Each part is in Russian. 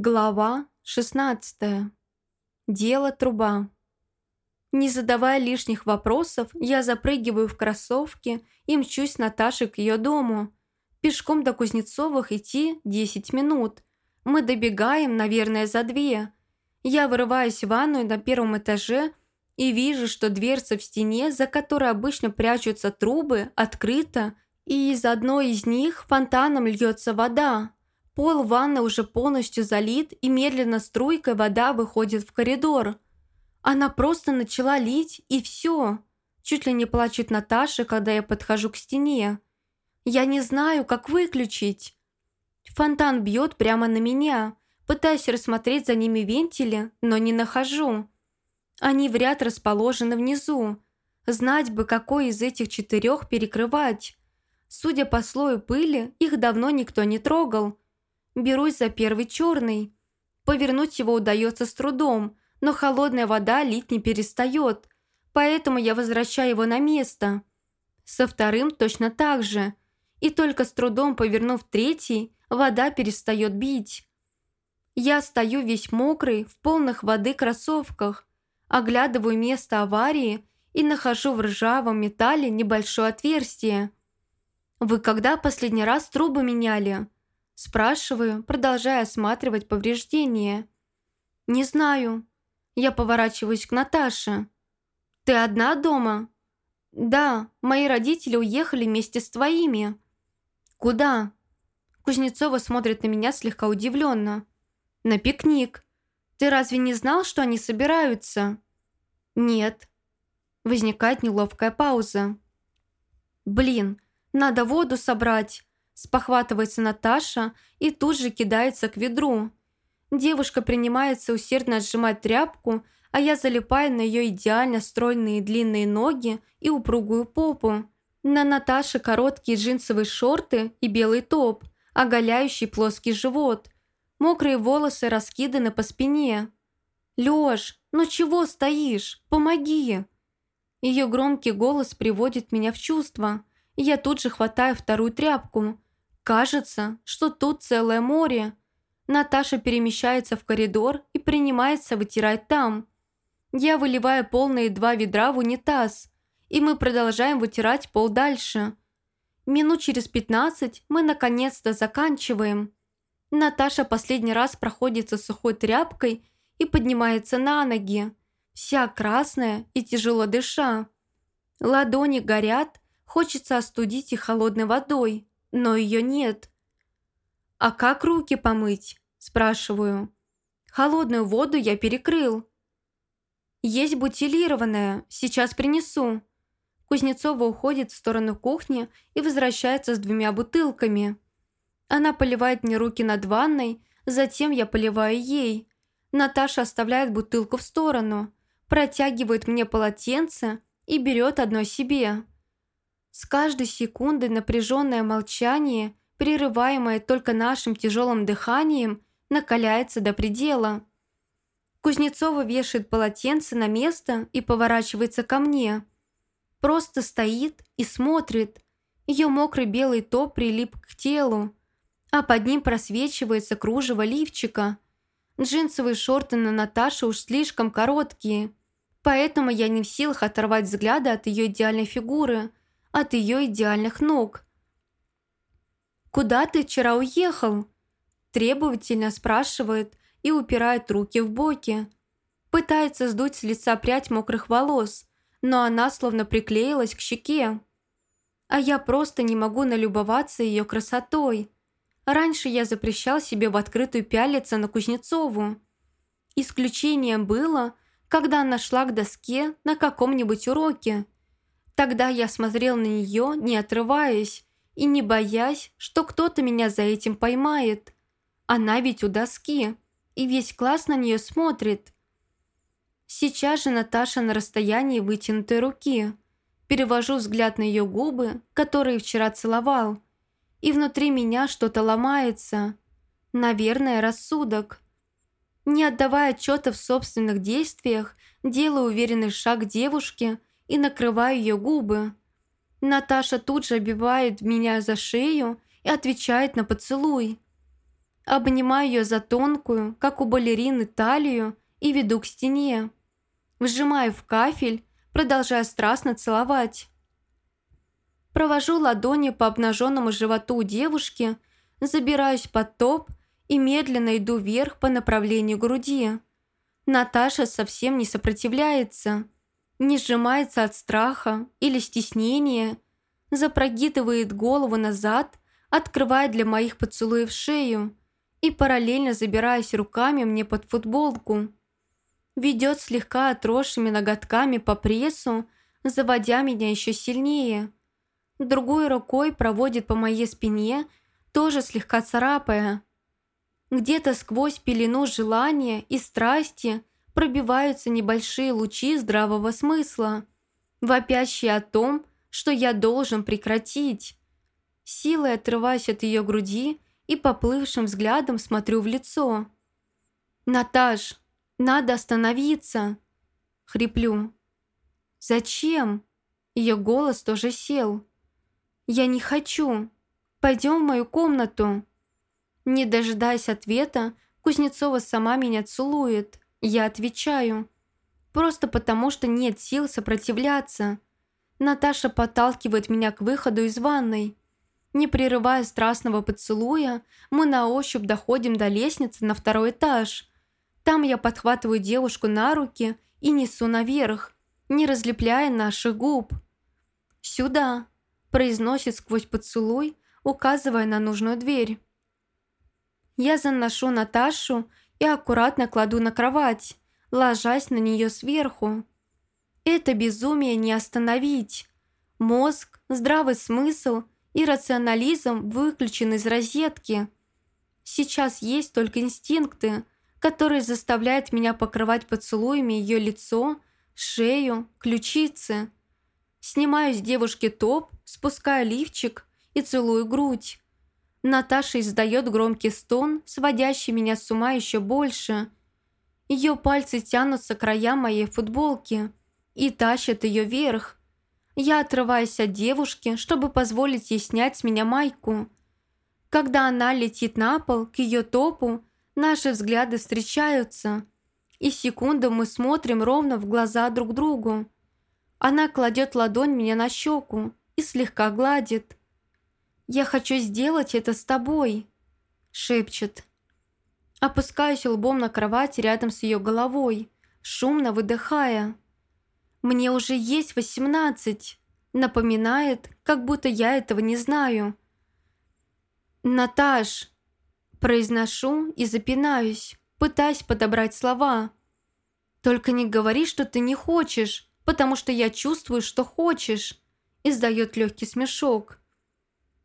Глава 16. Дело труба. Не задавая лишних вопросов, я запрыгиваю в кроссовки и мчусь с Наташей к ее дому. Пешком до Кузнецовых идти 10 минут. Мы добегаем, наверное, за две. Я вырываюсь в ванную на первом этаже и вижу, что дверца в стене, за которой обычно прячутся трубы, открыта, и из одной из них фонтаном льется вода. Пол ванны уже полностью залит, и медленно струйкой вода выходит в коридор. Она просто начала лить, и все. Чуть ли не плачет Наташа, когда я подхожу к стене. Я не знаю, как выключить. Фонтан бьет прямо на меня. Пытаюсь рассмотреть за ними вентили, но не нахожу. Они в ряд расположены внизу. Знать бы, какой из этих четырех перекрывать. Судя по слою пыли, их давно никто не трогал. Берусь за первый черный. Повернуть его удается с трудом, но холодная вода лить не перестает, поэтому я возвращаю его на место. Со вторым точно так же. И только с трудом повернув третий, вода перестает бить. Я стою весь мокрый, в полных воды кроссовках, оглядываю место аварии и нахожу в ржавом металле небольшое отверстие. «Вы когда последний раз трубы меняли?» Спрашиваю, продолжая осматривать повреждения. «Не знаю». Я поворачиваюсь к Наташе. «Ты одна дома?» «Да, мои родители уехали вместе с твоими». «Куда?» Кузнецова смотрит на меня слегка удивленно. «На пикник. Ты разве не знал, что они собираются?» «Нет». Возникает неловкая пауза. «Блин, надо воду собрать. Спохватывается Наташа и тут же кидается к ведру. Девушка принимается усердно сжимать тряпку, а я залипаю на ее идеально стройные длинные ноги и упругую попу. На Наташе короткие джинсовые шорты и белый топ, оголяющий плоский живот. Мокрые волосы раскиданы по спине. «Лёш, ну чего стоишь? Помоги!» Ее громкий голос приводит меня в чувство. Я тут же хватаю вторую тряпку – Кажется, что тут целое море. Наташа перемещается в коридор и принимается вытирать там. Я выливаю полные два ведра в унитаз, и мы продолжаем вытирать пол дальше. Минут через пятнадцать мы наконец-то заканчиваем. Наташа последний раз проходится сухой тряпкой и поднимается на ноги, вся красная и тяжело дыша. Ладони горят, хочется остудить их холодной водой но ее нет. «А как руки помыть?» – спрашиваю. «Холодную воду я перекрыл». «Есть бутилированная, сейчас принесу». Кузнецова уходит в сторону кухни и возвращается с двумя бутылками. Она поливает мне руки над ванной, затем я поливаю ей. Наташа оставляет бутылку в сторону, протягивает мне полотенце и берет одно себе. С каждой секундой напряженное молчание, прерываемое только нашим тяжелым дыханием, накаляется до предела. Кузнецова вешает полотенце на место и поворачивается ко мне. Просто стоит и смотрит. Ее мокрый белый топ прилип к телу, а под ним просвечивается кружево лифчика. Джинсовые шорты на Наташе уж слишком короткие, поэтому я не в силах оторвать взгляда от ее идеальной фигуры – от ее идеальных ног. «Куда ты вчера уехал?» Требовательно спрашивает и упирает руки в боки. Пытается сдуть с лица прядь мокрых волос, но она словно приклеилась к щеке. А я просто не могу налюбоваться ее красотой. Раньше я запрещал себе в открытую пялиться на Кузнецову. Исключением было, когда она шла к доске на каком-нибудь уроке – Тогда я смотрел на нее, не отрываясь, и не боясь, что кто-то меня за этим поймает. Она ведь у доски, и весь класс на нее смотрит. Сейчас же Наташа на расстоянии вытянутой руки. Перевожу взгляд на ее губы, которые вчера целовал. И внутри меня что-то ломается. Наверное, рассудок. Не отдавая отчета в собственных действиях, делаю уверенный шаг девушке – и накрываю ее губы. Наташа тут же обивает меня за шею и отвечает на поцелуй. Обнимаю ее за тонкую, как у балерины, талию и веду к стене. Вжимаю в кафель, продолжая страстно целовать. Провожу ладони по обнаженному животу девушки, забираюсь под топ и медленно иду вверх по направлению груди. Наташа совсем не сопротивляется, не сжимается от страха или стеснения, запрогитывает голову назад, открывая для моих поцелуев шею и параллельно забираясь руками мне под футболку. Ведет слегка отросшими ноготками по прессу, заводя меня еще сильнее. Другой рукой проводит по моей спине, тоже слегка царапая. Где-то сквозь пелену желания и страсти пробиваются небольшие лучи здравого смысла, вопящие о том, что я должен прекратить. Силой отрываюсь от ее груди и поплывшим взглядом смотрю в лицо. «Наташ, надо остановиться!» Хриплю. «Зачем?» Ее голос тоже сел. «Я не хочу. Пойдем в мою комнату». Не дожидаясь ответа, Кузнецова сама меня целует. Я отвечаю. Просто потому, что нет сил сопротивляться. Наташа подталкивает меня к выходу из ванной. Не прерывая страстного поцелуя, мы на ощупь доходим до лестницы на второй этаж. Там я подхватываю девушку на руки и несу наверх, не разлепляя наших губ. «Сюда», – произносит сквозь поцелуй, указывая на нужную дверь. Я заношу Наташу и аккуратно кладу на кровать, ложась на нее сверху. Это безумие не остановить. Мозг, здравый смысл и рационализм выключены из розетки. Сейчас есть только инстинкты, которые заставляют меня покрывать поцелуями ее лицо, шею, ключицы. Снимаю с девушки топ, спускаю лифчик и целую грудь. Наташа издает громкий стон, сводящий меня с ума еще больше. Ее пальцы тянутся к краям моей футболки и тащат ее вверх. Я отрываюсь от девушки, чтобы позволить ей снять с меня майку. Когда она летит на пол, к ее топу, наши взгляды встречаются. И секунду мы смотрим ровно в глаза друг другу. Она кладет ладонь мне на щеку и слегка гладит. «Я хочу сделать это с тобой», – шепчет. Опускаюсь лбом на кровать рядом с ее головой, шумно выдыхая. «Мне уже есть восемнадцать», – напоминает, как будто я этого не знаю. «Наташ», – произношу и запинаюсь, пытаясь подобрать слова. «Только не говори, что ты не хочешь, потому что я чувствую, что хочешь», – издает легкий смешок.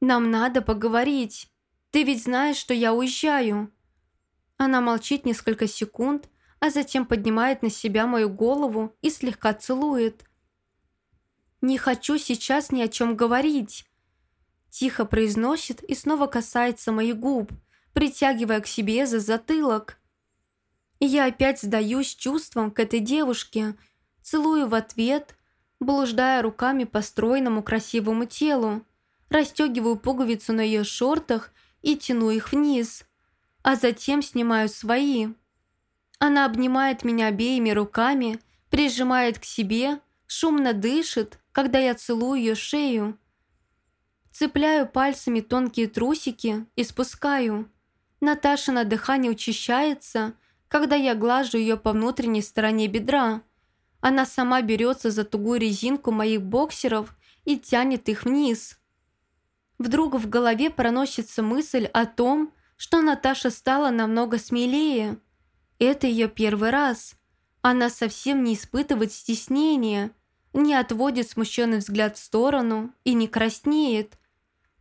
«Нам надо поговорить. Ты ведь знаешь, что я уезжаю». Она молчит несколько секунд, а затем поднимает на себя мою голову и слегка целует. «Не хочу сейчас ни о чем говорить», – тихо произносит и снова касается моих губ, притягивая к себе за затылок. И я опять сдаюсь чувствам к этой девушке, целую в ответ, блуждая руками по стройному красивому телу расстегиваю пуговицу на ее шортах и тяну их вниз, а затем снимаю свои. Она обнимает меня обеими руками, прижимает к себе, шумно дышит, когда я целую ее шею. Цепляю пальцами тонкие трусики и спускаю. Наташа на дыхание учащается, когда я глажу ее по внутренней стороне бедра. Она сама берется за тугую резинку моих боксеров и тянет их вниз. Вдруг в голове проносится мысль о том, что Наташа стала намного смелее. Это ее первый раз. Она совсем не испытывает стеснения, не отводит смущенный взгляд в сторону и не краснеет.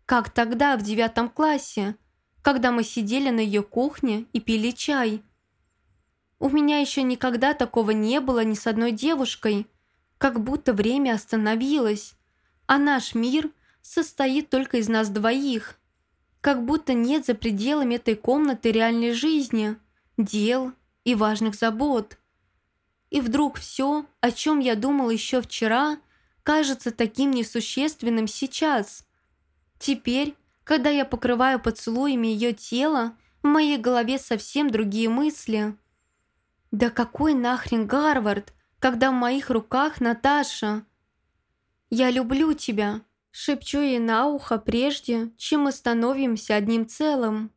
Как тогда, в девятом классе, когда мы сидели на ее кухне и пили чай. У меня еще никогда такого не было ни с одной девушкой, как будто время остановилось, а наш мир состоит только из нас двоих. Как будто нет за пределами этой комнаты реальной жизни, дел и важных забот. И вдруг все, о чем я думал еще вчера, кажется таким несущественным сейчас. Теперь, когда я покрываю поцелуями ее тело, В моей голове совсем другие мысли. Да какой нахрен Гарвард, когда в моих руках Наташа? Я люблю тебя, шепчу ей на ухо прежде, чем мы становимся одним целым.